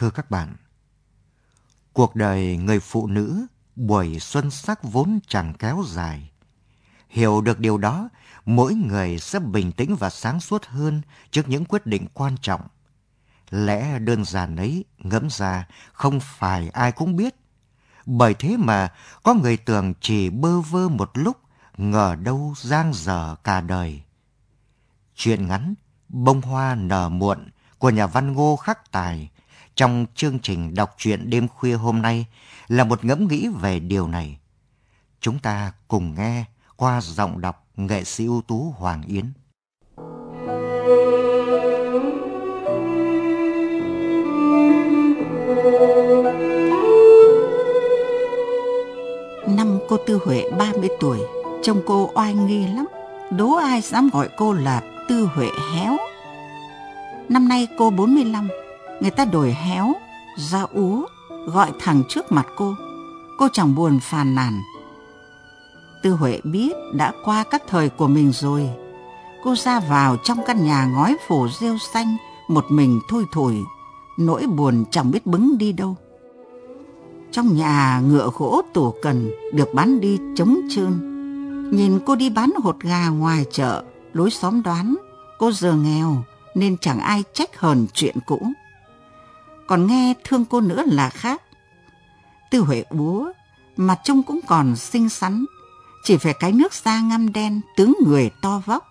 Thưa các bạn, cuộc đời người phụ nữ buổi xuân sắc vốn chẳng kéo dài. Hiểu được điều đó, mỗi người sẽ bình tĩnh và sáng suốt hơn trước những quyết định quan trọng. Lẽ đơn giản ấy ngẫm ra không phải ai cũng biết. Bởi thế mà có người tưởng chỉ bơ vơ một lúc, ngờ đâu giang dở cả đời. Chuyện ngắn Bông hoa nở muộn của nhà văn Ngô Khắc Tài trong chương trình đọc truyện đêm khuya hôm nay là một ngẫm nghĩ về điều này. Chúng ta cùng nghe qua giọng đọc nghệ sĩ ưu tú Hoàng Yến. Năm cô Tư Huệ 30 tuổi, trông cô oai nghi lắm. Đố ai dám gọi cô là Tư Huệ Héo. Năm nay cô 45, người ta đổi héo, ra ú, gọi thẳng trước mặt cô. Cô chẳng buồn phàn nàn. Tư Huệ biết đã qua các thời của mình rồi. Cô ra vào trong căn nhà ngói phủ rêu xanh, một mình thui thủi, nỗi buồn chẳng biết bứng đi đâu. Trong nhà ngựa gỗ tủ cần được bán đi trống trơn. Nhìn cô đi bán hột gà ngoài chợ, lối xóm đoán cô giờ nghèo nên chẳng ai trách hờn chuyện cũ. Còn nghe thương cô nữa là khác. Tư Huệ búa, mặt trông cũng còn xinh xắn, chỉ phải cái nước da ngăm đen, tướng người to vóc.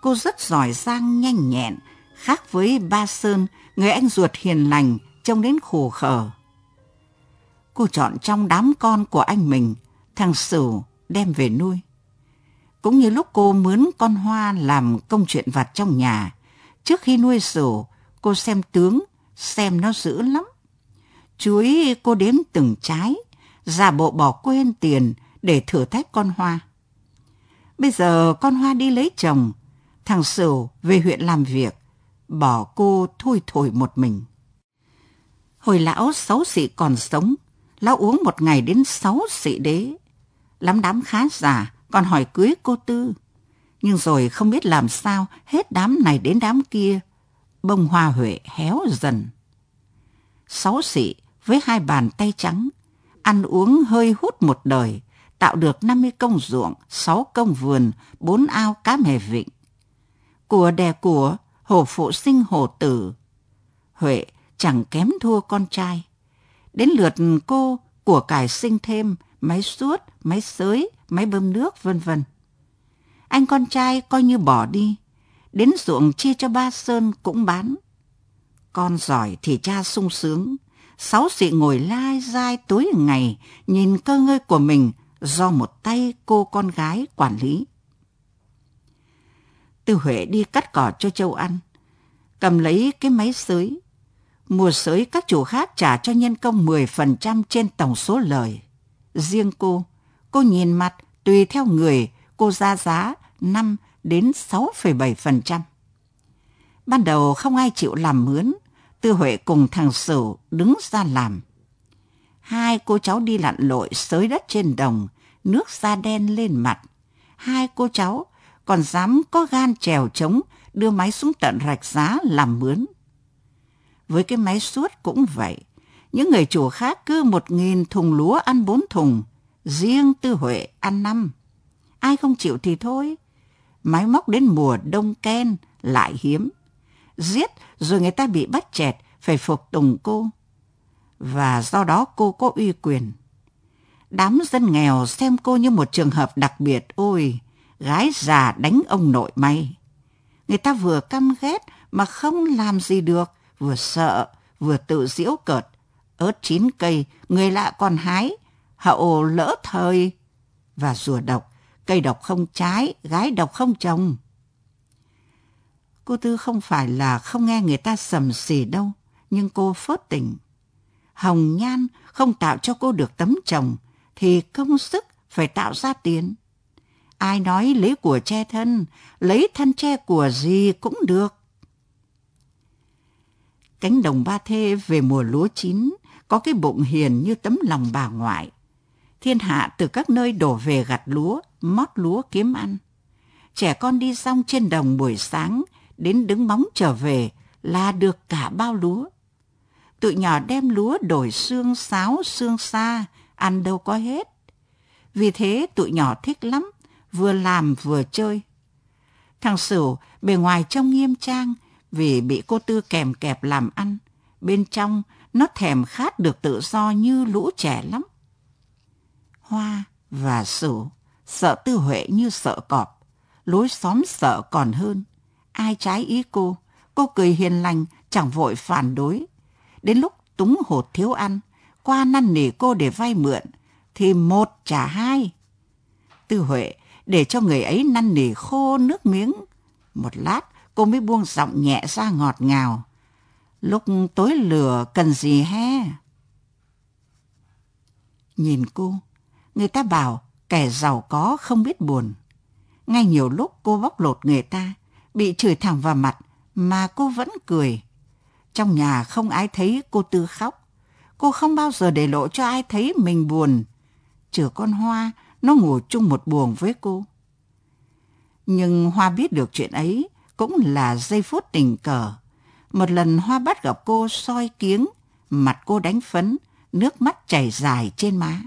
Cô rất giỏi giang nhanh nhẹn, khác với Ba Sơn, người anh ruột hiền lành, trông đến khổ khờ. Cô chọn trong đám con của anh mình, thằng Sửu đem về nuôi. Cũng như lúc cô mướn con Hoa làm công chuyện vặt trong nhà, trước khi nuôi Sửu, cô xem tướng, xem nó dữ lắm. Chuối cô đếm từng trái, giả bộ bỏ quên tiền để thử thách con Hoa. Bây giờ con Hoa đi lấy chồng, thằng Sửu về huyện làm việc, bỏ cô thui thổi một mình. Hồi lão sáu xị còn sống, lão uống một ngày đến sáu xị đế. Lắm đám khá giả, còn hỏi cưới cô Tư. Nhưng rồi không biết làm sao, hết đám này đến đám kia, bông hoa huệ héo dần. Sáu xị với hai bàn tay trắng, ăn uống hơi hút một đời, tạo được 50 công ruộng, 6 công vườn, 4 ao cá mè vịnh. Của đè của, hồ phụ sinh hồ tử. Huệ chẳng kém thua con trai. Đến lượt cô, của cải sinh thêm, máy suốt, máy sới, máy bơm nước, vân vân. Anh con trai coi như bỏ đi, đến ruộng chia cho ba Sơn cũng bán. Con giỏi thì cha sung sướng, sáu xị ngồi lai dai tối ngày, nhìn cơ ngơi của mình do một tay cô con gái quản lý. Tư Huệ đi cắt cỏ cho Châu ăn, cầm lấy cái máy sới. Mùa sới các chủ khác trả cho nhân công 10% trên tổng số lời. Riêng cô, cô nhìn mặt tùy theo người, cô ra giá 5 đến 6,7%. Ban đầu không ai chịu làm mướn, Tư Huệ cùng thằng Sửu đứng ra làm. Hai cô cháu đi lặn lội sới đất trên đồng, nước da đen lên mặt. Hai cô cháu còn dám có gan trèo trống đưa máy xuống tận rạch giá làm mướn. Với cái máy suốt cũng vậy. Những người chủ khác cứ một nghìn thùng lúa ăn bốn thùng, riêng Tư Huệ ăn năm. Ai không chịu thì thôi. Máy móc đến mùa đông ken lại hiếm. Giết rồi người ta bị bắt chẹt phải phục tùng cô. Và do đó cô có uy quyền. Đám dân nghèo xem cô như một trường hợp đặc biệt. Ôi, gái già đánh ông nội may. Người ta vừa căm ghét mà không làm gì được, vừa sợ, vừa tự giễu cợt. Ớt chín cây, người lạ còn hái, hậu lỡ thời. Và rùa độc, cây độc không trái, gái độc không chồng. Cô Tư không phải là không nghe người ta sầm xì đâu, nhưng cô phớt tình. Hồng nhan không tạo cho cô được tấm chồng, thì công sức phải tạo ra tiền. Ai nói lấy của che thân, lấy thân che của gì cũng được. Cánh đồng ba thê về mùa lúa chín, có cái bụng hiền như tấm lòng bà ngoại. Thiên hạ từ các nơi đổ về gặt lúa, mót lúa kiếm ăn. Trẻ con đi xong trên đồng buổi sáng, đến đứng bóng trở về là được cả bao lúa. tụi nhỏ đem lúa đổi xương sáo xương xa, ăn đâu có hết. Vì thế tụi nhỏ thích lắm, vừa làm vừa chơi. Thằng Sửu bề ngoài trông nghiêm trang vì bị cô Tư kèm kẹp làm ăn. Bên trong nó thèm khát được tự do như lũ trẻ lắm. Hoa và Sửu sợ Tư Huệ như sợ cọp, lối xóm sợ còn hơn. Ai trái ý cô, cô cười hiền lành, chẳng vội phản đối. Đến lúc túng hột thiếu ăn, qua năn nỉ cô để vay mượn, thì một trả hai. Tư Huệ để cho người ấy năn nỉ khô nước miếng. Một lát, cô mới buông giọng nhẹ ra ngọt ngào. Lúc tối lửa cần gì he? Nhìn cô, người ta bảo kẻ giàu có không biết buồn. Ngay nhiều lúc cô bóc lột người ta, bị chửi thẳng vào mặt mà cô vẫn cười. Trong nhà không ai thấy cô Tư khóc. Cô không bao giờ để lộ cho ai thấy mình buồn. trừ con Hoa, nó ngủ chung một buồng với cô. Nhưng Hoa biết được chuyện ấy cũng là giây phút tình cờ. Một lần Hoa bắt gặp cô soi kiếng, mặt cô đánh phấn, nước mắt chảy dài trên má.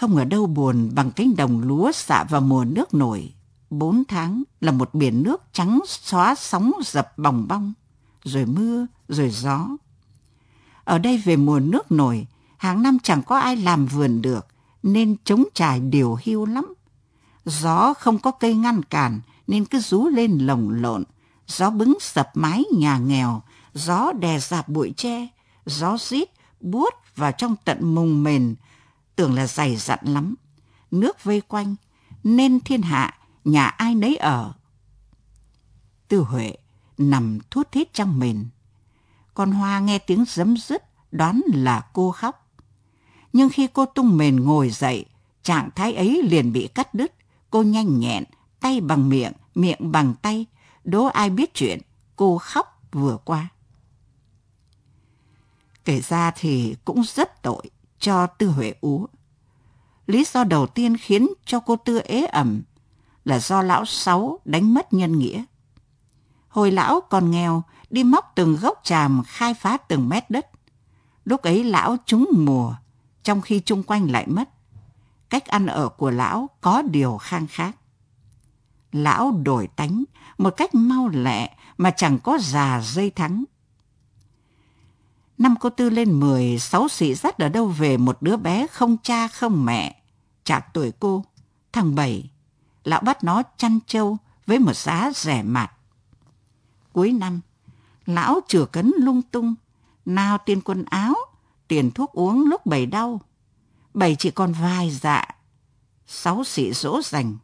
Không ở đâu buồn bằng cánh đồng lúa xạ vào mùa nước nổi. Bốn tháng là một biển nước trắng xóa sóng dập bòng bong, rồi mưa, rồi gió. Ở đây về mùa nước nổi, hàng năm chẳng có ai làm vườn được, nên chống trải điều hưu lắm. Gió không có cây ngăn cản, nên cứ rú lên lồng lộn. Gió bứng sập mái nhà nghèo, gió đè dạp bụi tre, gió rít, buốt vào trong tận mùng mền, tưởng là dày dặn lắm. Nước vây quanh, nên thiên hạ, nhà ai nấy ở. Tư Huệ nằm thút thít trong mền. Con Hoa nghe tiếng giấm dứt, đoán là cô khóc. Nhưng khi cô tung mền ngồi dậy, trạng thái ấy liền bị cắt đứt. Cô nhanh nhẹn, tay bằng miệng, miệng bằng tay. Đố ai biết chuyện, cô khóc vừa qua. Kể ra thì cũng rất tội cho Tư Huệ Ú. Lý do đầu tiên khiến cho cô Tư ế ẩm là do lão Sáu đánh mất nhân nghĩa. Hồi lão còn nghèo, đi móc từng gốc tràm khai phá từng mét đất. Lúc ấy lão trúng mùa, trong khi chung quanh lại mất. Cách ăn ở của lão có điều khang khác. Lão đổi tánh một cách mau lẹ mà chẳng có già dây thắng. Năm cô Tư lên mười, sáu sĩ dắt ở đâu về một đứa bé không cha không mẹ, chạc tuổi cô, thằng Bảy. Lão bắt nó chăn trâu với một giá rẻ mạt. Cuối năm, lão chừa cấn lung tung, nào tiền quần áo, tiền thuốc uống lúc Bảy đau. Bảy chỉ còn vài dạ, sáu sĩ dỗ dành.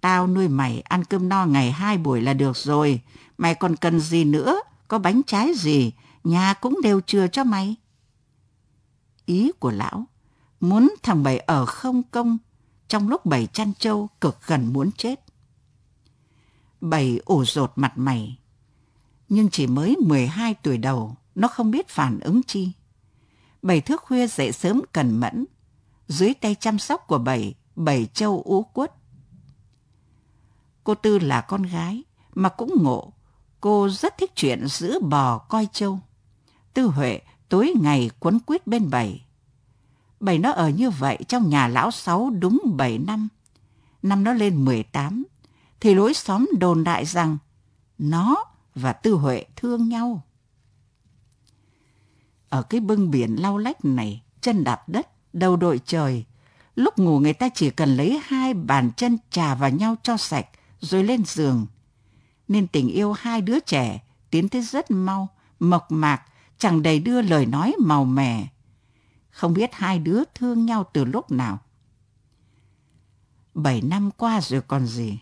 Tao nuôi mày ăn cơm no ngày hai buổi là được rồi, mày còn cần gì nữa, có bánh trái gì, nhà cũng đều chừa cho mày. Ý của lão, muốn thằng Bảy ở không công, trong lúc Bảy chăn trâu cực gần muốn chết. Bảy ổ rột mặt mày, nhưng chỉ mới 12 tuổi đầu, nó không biết phản ứng chi. Bảy thức khuya dậy sớm cần mẫn, dưới tay chăm sóc của Bảy, Bảy châu ú quất. Cô Tư là con gái, mà cũng ngộ, cô rất thích chuyện giữ bò coi trâu. Tư Huệ tối ngày quấn quýt bên Bảy. Bảy nó ở như vậy trong nhà lão sáu đúng bảy năm. Năm nó lên mười tám, thì lối xóm đồn đại rằng nó và Tư Huệ thương nhau. Ở cái bưng biển lau lách này, chân đạp đất, đầu đội trời, lúc ngủ người ta chỉ cần lấy hai bàn chân trà vào nhau cho sạch, rồi lên giường. Nên tình yêu hai đứa trẻ tiến tới rất mau, mộc mạc, chẳng đầy đưa lời nói màu mè. Không biết hai đứa thương nhau từ lúc nào. Bảy năm qua rồi còn gì.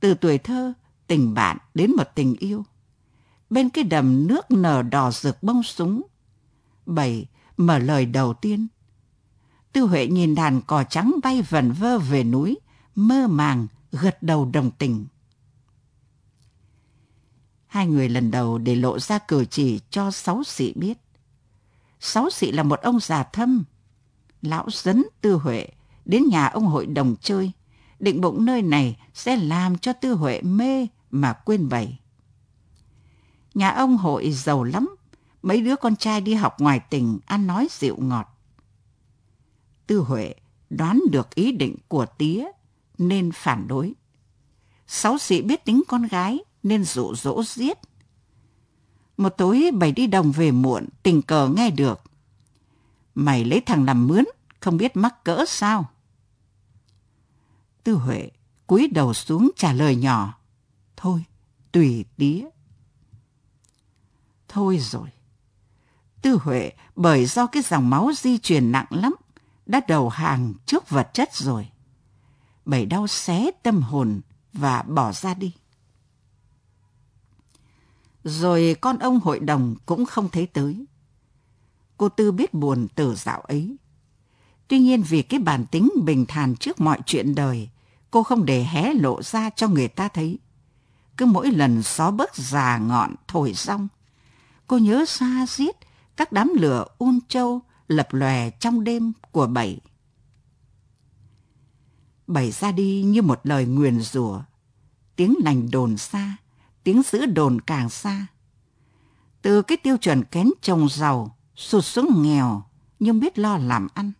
Từ tuổi thơ, tình bạn đến một tình yêu. Bên cái đầm nước nở đỏ rực bông súng. Bảy mở lời đầu tiên. Tư Huệ nhìn đàn cò trắng bay vần vơ về núi, mơ màng, gật đầu đồng tình. Hai người lần đầu để lộ ra cử chỉ cho sáu sĩ biết. Sáu sĩ là một ông già thâm. Lão dẫn Tư Huệ đến nhà ông hội đồng chơi, định bụng nơi này sẽ làm cho Tư Huệ mê mà quên bày. Nhà ông hội giàu lắm, mấy đứa con trai đi học ngoài tỉnh ăn nói dịu ngọt. Tư Huệ đoán được ý định của tía nên phản đối. Sáu sĩ biết tính con gái nên dụ dỗ giết. Một tối bảy đi đồng về muộn, tình cờ nghe được. Mày lấy thằng làm mướn, không biết mắc cỡ sao. Tư Huệ cúi đầu xuống trả lời nhỏ. Thôi, tùy tía. Thôi rồi. Tư Huệ bởi do cái dòng máu di truyền nặng lắm, đã đầu hàng trước vật chất rồi. Bảy đau xé tâm hồn và bỏ ra đi. Rồi con ông hội đồng cũng không thấy tới. Cô Tư biết buồn từ dạo ấy. Tuy nhiên vì cái bản tính bình thản trước mọi chuyện đời, cô không để hé lộ ra cho người ta thấy. Cứ mỗi lần xó bớt già ngọn thổi rong, cô nhớ xa giết các đám lửa un châu lập lòe trong đêm của bảy. Bảy ra đi như một lời nguyền rủa, tiếng lành đồn xa, tiếng giữ đồn càng xa. Từ cái tiêu chuẩn kén chồng giàu, sụt xuống nghèo, nhưng biết lo làm ăn.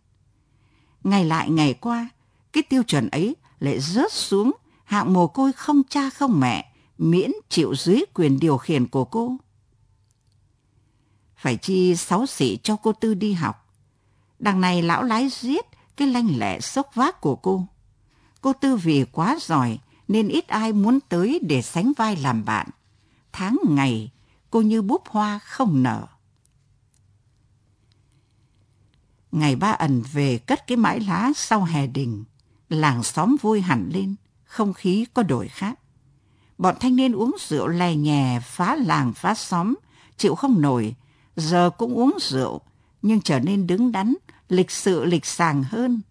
Ngày lại ngày qua, cái tiêu chuẩn ấy lại rớt xuống hạng mồ côi không cha không mẹ, miễn chịu dưới quyền điều khiển của cô. Phải chi sáu sĩ cho cô Tư đi học. Đằng này lão lái giết cái lanh lẹ sốc vác của cô. Cô Tư vì quá giỏi nên ít ai muốn tới để sánh vai làm bạn. Tháng ngày, cô như búp hoa không nở. Ngày ba ẩn về cất cái mãi lá sau hè đình, làng xóm vui hẳn lên, không khí có đổi khác. Bọn thanh niên uống rượu lè nhè, phá làng phá xóm, chịu không nổi, giờ cũng uống rượu, nhưng trở nên đứng đắn, lịch sự lịch sàng hơn.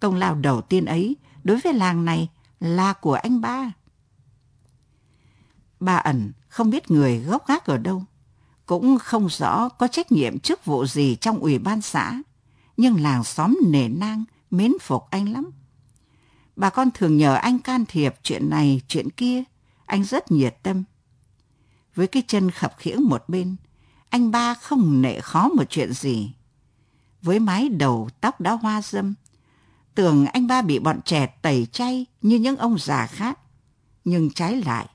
Công lao đầu tiên ấy đối với làng này là của anh ba. Ba ẩn không biết người gốc gác ở đâu, cũng không rõ có trách nhiệm chức vụ gì trong ủy ban xã, nhưng làng xóm nể nang, mến phục anh lắm. Bà con thường nhờ anh can thiệp chuyện này, chuyện kia, anh rất nhiệt tâm. Với cái chân khập khiễng một bên, anh ba không nệ khó một chuyện gì. Với mái đầu tóc đã hoa dâm, tưởng anh ba bị bọn trẻ tẩy chay như những ông già khác. Nhưng trái lại,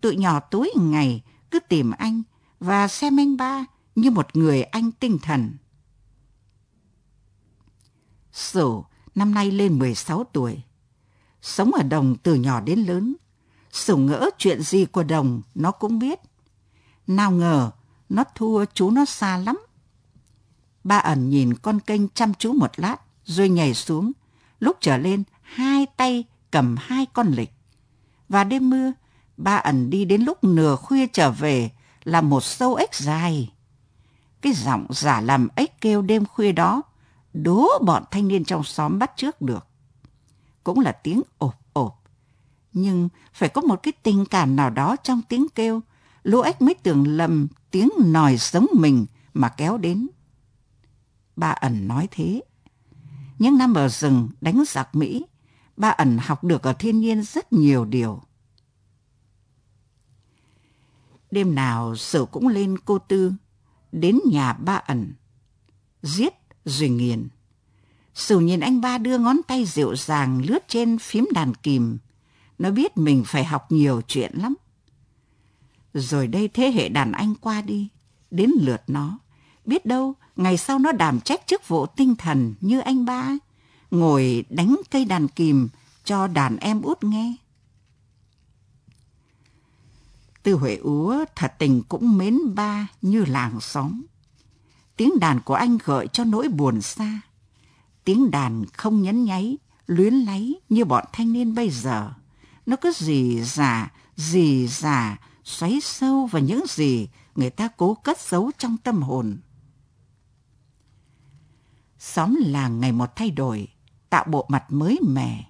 tụi nhỏ tối ngày cứ tìm anh và xem anh ba như một người anh tinh thần. Sửu năm nay lên 16 tuổi. Sống ở đồng từ nhỏ đến lớn. Sửu ngỡ chuyện gì của đồng nó cũng biết. Nào ngờ nó thua chú nó xa lắm. Ba ẩn nhìn con kênh chăm chú một lát rồi nhảy xuống. Lúc trở lên hai tay cầm hai con lịch. Và đêm mưa ba ẩn đi đến lúc nửa khuya trở về là một sâu ếch dài. Cái giọng giả làm ếch kêu đêm khuya đó đố bọn thanh niên trong xóm bắt trước được. Cũng là tiếng ộp ộp. Nhưng phải có một cái tình cảm nào đó trong tiếng kêu, lũ ếch mới tưởng lầm tiếng nòi sống mình mà kéo đến. Ba ẩn nói thế. Những năm ở rừng đánh giặc Mỹ, ba ẩn học được ở thiên nhiên rất nhiều điều. Đêm nào Sở cũng lên cô Tư, đến nhà ba ẩn. Giết rồi nghiền. Sử nhìn anh ba đưa ngón tay dịu dàng lướt trên phím đàn kìm. Nó biết mình phải học nhiều chuyện lắm. Rồi đây thế hệ đàn anh qua đi, đến lượt nó. Biết đâu, ngày sau nó đảm trách chức vụ tinh thần như anh ba, ngồi đánh cây đàn kìm cho đàn em út nghe. Tư Huệ Úa thật tình cũng mến ba như làng xóm. Tiếng đàn của anh gợi cho nỗi buồn xa. Tiếng đàn không nhấn nháy, luyến láy như bọn thanh niên bây giờ. Nó cứ gì giả, gì giả, xoáy sâu vào những gì người ta cố cất giấu trong tâm hồn. Xóm làng ngày một thay đổi, tạo bộ mặt mới mẻ.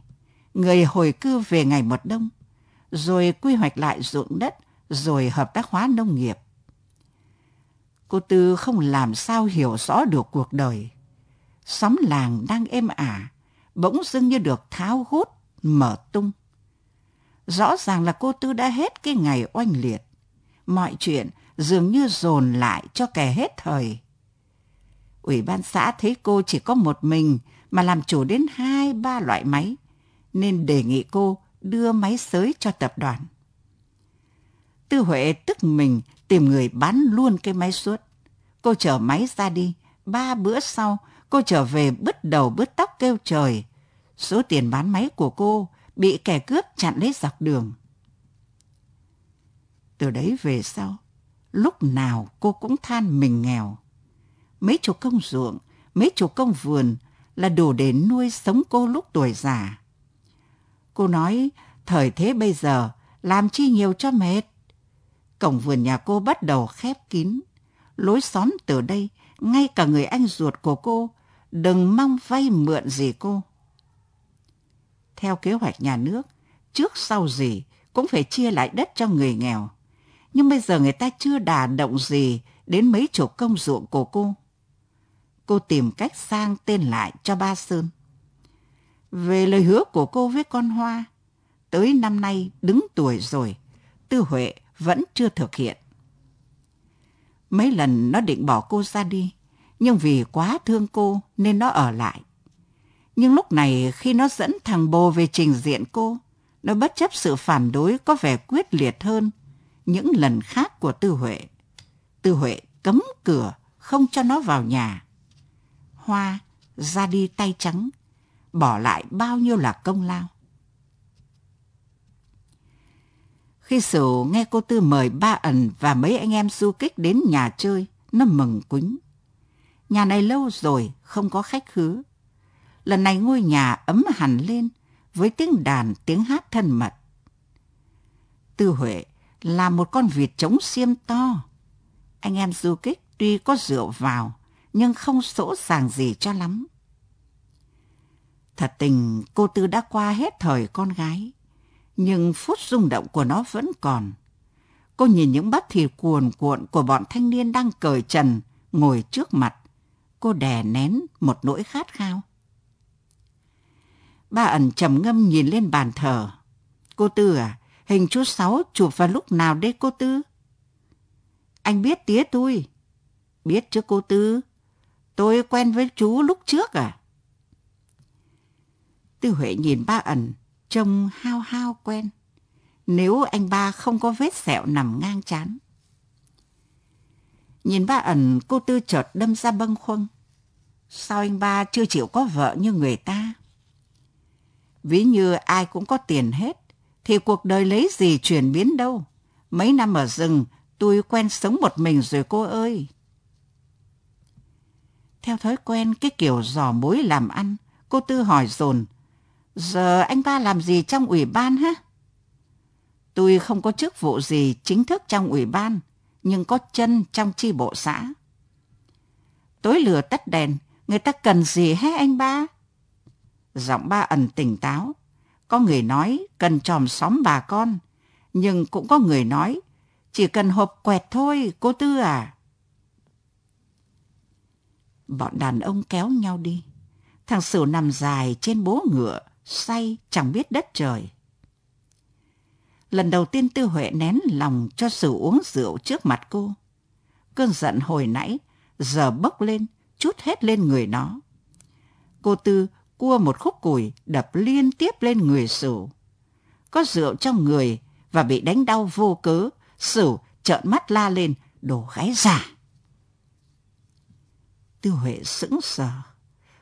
Người hồi cư về ngày một đông, rồi quy hoạch lại ruộng đất, rồi hợp tác hóa nông nghiệp. Cô Tư không làm sao hiểu rõ được cuộc đời. Xóm làng đang êm ả, bỗng dưng như được tháo hút, mở tung. Rõ ràng là cô Tư đã hết cái ngày oanh liệt. Mọi chuyện dường như dồn lại cho kẻ hết thời. Ủy ban xã thấy cô chỉ có một mình mà làm chủ đến hai ba loại máy, nên đề nghị cô đưa máy sới cho tập đoàn. Tư Huệ tức mình tìm người bán luôn cái máy suốt. Cô chở máy ra đi, ba bữa sau cô trở về bứt đầu bứt tóc kêu trời. Số tiền bán máy của cô bị kẻ cướp chặn lấy dọc đường. Từ đấy về sau, lúc nào cô cũng than mình nghèo. Mấy chục công ruộng, mấy chục công vườn là đủ để nuôi sống cô lúc tuổi già. Cô nói, thời thế bây giờ, làm chi nhiều cho mệt. Cổng vườn nhà cô bắt đầu khép kín. Lối xóm từ đây, ngay cả người anh ruột của cô, đừng mong vay mượn gì cô. Theo kế hoạch nhà nước, trước sau gì cũng phải chia lại đất cho người nghèo. Nhưng bây giờ người ta chưa đà động gì đến mấy chục công ruộng của cô. Cô tìm cách sang tên lại cho ba Sơn. Về lời hứa của cô với con Hoa, tới năm nay đứng tuổi rồi, Tư Huệ vẫn chưa thực hiện. Mấy lần nó định bỏ cô ra đi, nhưng vì quá thương cô nên nó ở lại. Nhưng lúc này khi nó dẫn thằng bồ về trình diện cô, nó bất chấp sự phản đối có vẻ quyết liệt hơn những lần khác của Tư Huệ. Tư Huệ cấm cửa, không cho nó vào nhà. Hoa ra đi tay trắng, bỏ lại bao nhiêu là công lao. Khi Sửu nghe cô Tư mời ba ẩn và mấy anh em du kích đến nhà chơi, nó mừng quính. Nhà này lâu rồi không có khách khứa. Lần này ngôi nhà ấm hẳn lên với tiếng đàn, tiếng hát thân mật. Tư Huệ là một con vịt trống xiêm to. Anh em du kích tuy có rượu vào, nhưng không sỗ sàng gì cho lắm. Thật tình cô Tư đã qua hết thời con gái nhưng phút rung động của nó vẫn còn. Cô nhìn những bát thịt cuồn cuộn của bọn thanh niên đang cởi trần, ngồi trước mặt. Cô đè nén một nỗi khát khao. Ba ẩn trầm ngâm nhìn lên bàn thờ. Cô Tư à, hình chú Sáu chụp vào lúc nào đấy cô Tư? Anh biết tía tôi. Biết chứ cô Tư. Tôi quen với chú lúc trước à? Tư Huệ nhìn ba ẩn, trông hao hao quen. Nếu anh ba không có vết sẹo nằm ngang chán. Nhìn ba ẩn, cô Tư chợt đâm ra bâng khuâng. Sao anh ba chưa chịu có vợ như người ta? Ví như ai cũng có tiền hết, thì cuộc đời lấy gì chuyển biến đâu. Mấy năm ở rừng, tôi quen sống một mình rồi cô ơi. Theo thói quen cái kiểu dò mối làm ăn, cô Tư hỏi dồn Giờ anh ba làm gì trong ủy ban hả? Tôi không có chức vụ gì chính thức trong ủy ban, nhưng có chân trong chi bộ xã. Tối lửa tắt đèn, người ta cần gì hé anh ba? Giọng ba ẩn tỉnh táo. Có người nói cần tròm xóm bà con, nhưng cũng có người nói chỉ cần hộp quẹt thôi, cô Tư à. Bọn đàn ông kéo nhau đi. Thằng Sửu nằm dài trên bố ngựa, say chẳng biết đất trời. Lần đầu tiên Tư Huệ nén lòng cho Sử uống rượu trước mặt cô. Cơn giận hồi nãy giờ bốc lên, chút hết lên người nó. Cô Tư cua một khúc củi đập liên tiếp lên người Sửu. Có rượu trong người và bị đánh đau vô cớ, Sửu trợn mắt la lên, đồ gái giả. Tư Huệ sững sờ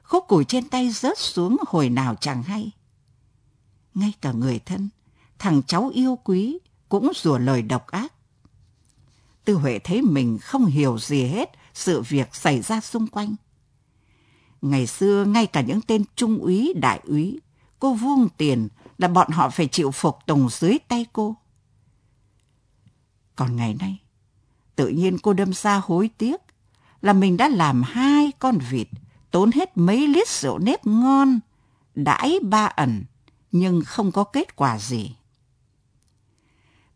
khúc củi trên tay rớt xuống hồi nào chẳng hay. Ngay cả người thân, thằng cháu yêu quý cũng rủa lời độc ác. Tư Huệ thấy mình không hiểu gì hết sự việc xảy ra xung quanh. Ngày xưa ngay cả những tên trung úy, đại úy, cô vuông tiền là bọn họ phải chịu phục tùng dưới tay cô. Còn ngày nay, tự nhiên cô đâm ra hối tiếc là mình đã làm hai con vịt tốn hết mấy lít rượu nếp ngon, đãi ba ẩn, nhưng không có kết quả gì.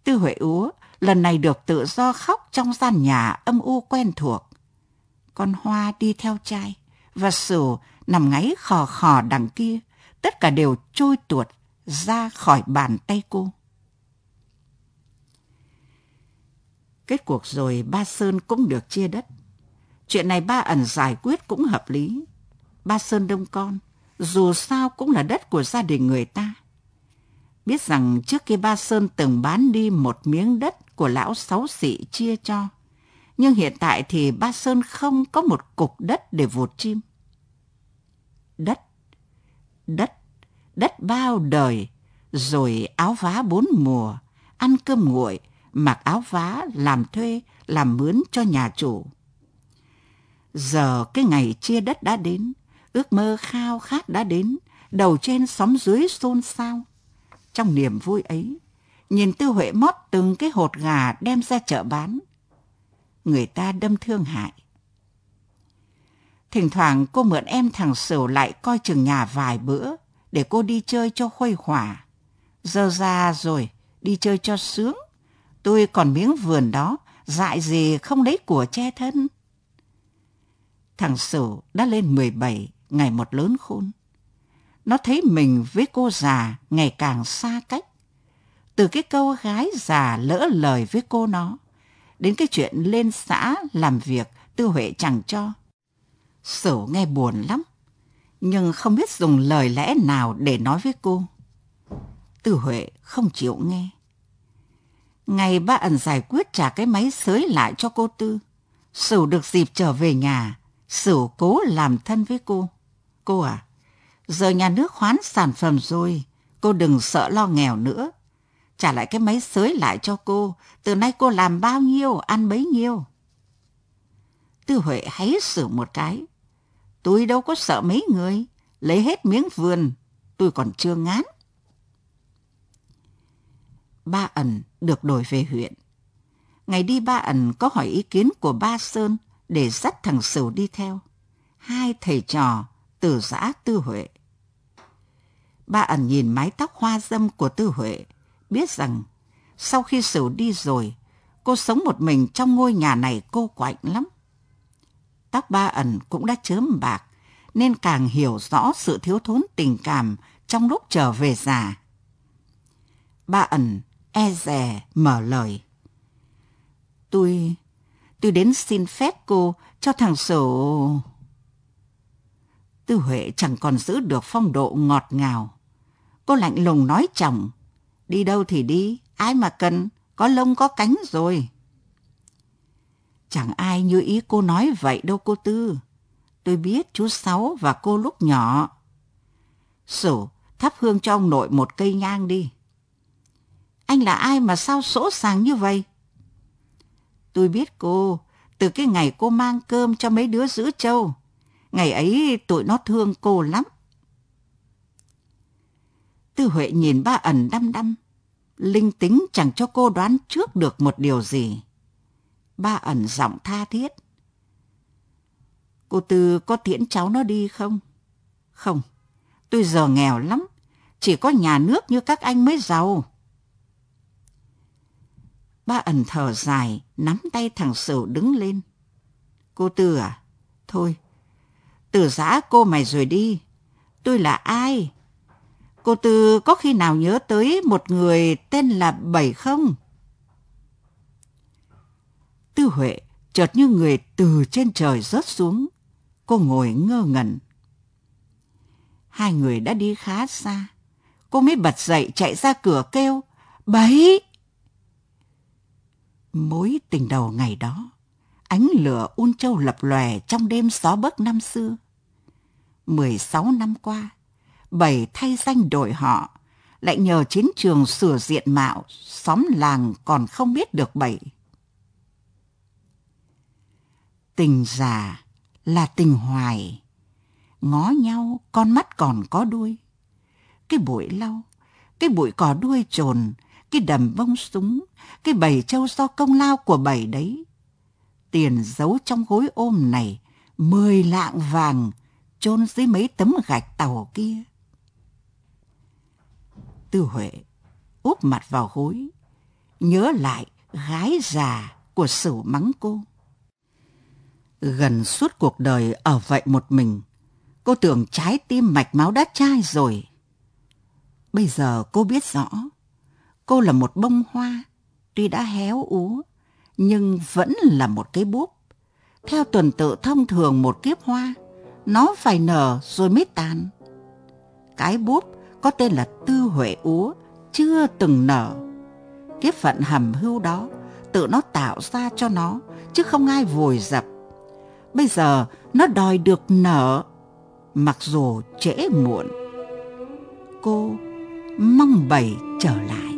Tư Huệ Úa lần này được tự do khóc trong gian nhà âm u quen thuộc. Con Hoa đi theo trai và Sửu nằm ngáy khò khò đằng kia, tất cả đều trôi tuột ra khỏi bàn tay cô. Kết cuộc rồi ba Sơn cũng được chia đất. Chuyện này ba ẩn giải quyết cũng hợp lý. Ba Sơn đông con, dù sao cũng là đất của gia đình người ta. Biết rằng trước kia ba Sơn từng bán đi một miếng đất của lão sáu xị chia cho. Nhưng hiện tại thì ba Sơn không có một cục đất để vụt chim. Đất, đất, đất bao đời, rồi áo vá bốn mùa, ăn cơm nguội, mặc áo vá, làm thuê, làm mướn cho nhà chủ. Giờ cái ngày chia đất đã đến, ước mơ khao khát đã đến, đầu trên xóm dưới xôn xao. Trong niềm vui ấy, nhìn Tư Huệ mót từng cái hột gà đem ra chợ bán. Người ta đâm thương hại. Thỉnh thoảng cô mượn em thằng Sửu lại coi chừng nhà vài bữa để cô đi chơi cho khuây khỏa. Giờ ra rồi, đi chơi cho sướng. Tôi còn miếng vườn đó, dại gì không lấy của che thân. Thằng Sửu đã lên 17, ngày một lớn khôn. Nó thấy mình với cô già ngày càng xa cách. Từ cái câu gái già lỡ lời với cô nó, đến cái chuyện lên xã làm việc Tư Huệ chẳng cho. Sửu nghe buồn lắm, nhưng không biết dùng lời lẽ nào để nói với cô. Tư Huệ không chịu nghe. Ngày ba ẩn giải quyết trả cái máy sới lại cho cô Tư. Sửu được dịp trở về nhà, Sửu cố làm thân với cô. Cô à, giờ nhà nước khoán sản phẩm rồi, cô đừng sợ lo nghèo nữa. Trả lại cái máy sới lại cho cô, từ nay cô làm bao nhiêu, ăn bấy nhiêu. Tư Huệ hãy sửa một cái. Tôi đâu có sợ mấy người, lấy hết miếng vườn, tôi còn chưa ngán ba ẩn được đổi về huyện. Ngày đi ba ẩn có hỏi ý kiến của ba Sơn để dắt thằng Sửu đi theo. Hai thầy trò từ giã Tư Huệ. Ba ẩn nhìn mái tóc hoa dâm của Tư Huệ, biết rằng sau khi Sửu đi rồi, cô sống một mình trong ngôi nhà này cô quạnh lắm. Tóc ba ẩn cũng đã chớm bạc, nên càng hiểu rõ sự thiếu thốn tình cảm trong lúc trở về già. Ba ẩn e dè mở lời. Tôi, tôi đến xin phép cô cho thằng sổ... Tư Huệ chẳng còn giữ được phong độ ngọt ngào. Cô lạnh lùng nói chồng, đi đâu thì đi, ai mà cần, có lông có cánh rồi. Chẳng ai như ý cô nói vậy đâu cô Tư. Tôi biết chú Sáu và cô lúc nhỏ. Sổ, thắp hương cho ông nội một cây nhang đi. Anh là ai mà sao sỗ sàng như vậy? Tôi biết cô, từ cái ngày cô mang cơm cho mấy đứa giữ trâu. Ngày ấy tụi nó thương cô lắm. Tư Huệ nhìn ba ẩn đăm đăm. Linh tính chẳng cho cô đoán trước được một điều gì. Ba ẩn giọng tha thiết. Cô Tư có tiễn cháu nó đi không? Không, tôi giờ nghèo lắm. Chỉ có nhà nước như các anh mới giàu. Ba ẩn thở dài, nắm tay thằng Sửu đứng lên. Cô Tư à? Thôi, từ giã cô mày rồi đi. Tôi là ai? Cô Tư có khi nào nhớ tới một người tên là Bảy không? Tư Huệ chợt như người từ trên trời rớt xuống. Cô ngồi ngơ ngẩn. Hai người đã đi khá xa. Cô mới bật dậy chạy ra cửa kêu. Bảy! Mối tình đầu ngày đó, ánh lửa un châu lập lòe trong đêm gió bấc năm xưa. mười sáu năm qua, bảy thay danh đổi họ, lại nhờ chiến trường sửa diện mạo, xóm làng còn không biết được bảy. Tình già là tình hoài, ngó nhau con mắt còn có đuôi. Cái bụi lau, cái bụi cỏ đuôi trồn, cái đầm bông súng, cái bầy trâu do công lao của bầy đấy. Tiền giấu trong gối ôm này, mười lạng vàng, chôn dưới mấy tấm gạch tàu kia. Tư Huệ úp mặt vào gối, nhớ lại gái già của sử mắng cô. Gần suốt cuộc đời ở vậy một mình, cô tưởng trái tim mạch máu đã chai rồi. Bây giờ cô biết rõ, cô là một bông hoa, tuy đã héo úa, nhưng vẫn là một cái búp. Theo tuần tự thông thường một kiếp hoa, nó phải nở rồi mới tàn. Cái búp có tên là Tư Huệ Úa, chưa từng nở. Kiếp phận hầm hưu đó, tự nó tạo ra cho nó, chứ không ai vùi dập. Bây giờ nó đòi được nở, mặc dù trễ muộn. Cô mong bầy trở lại.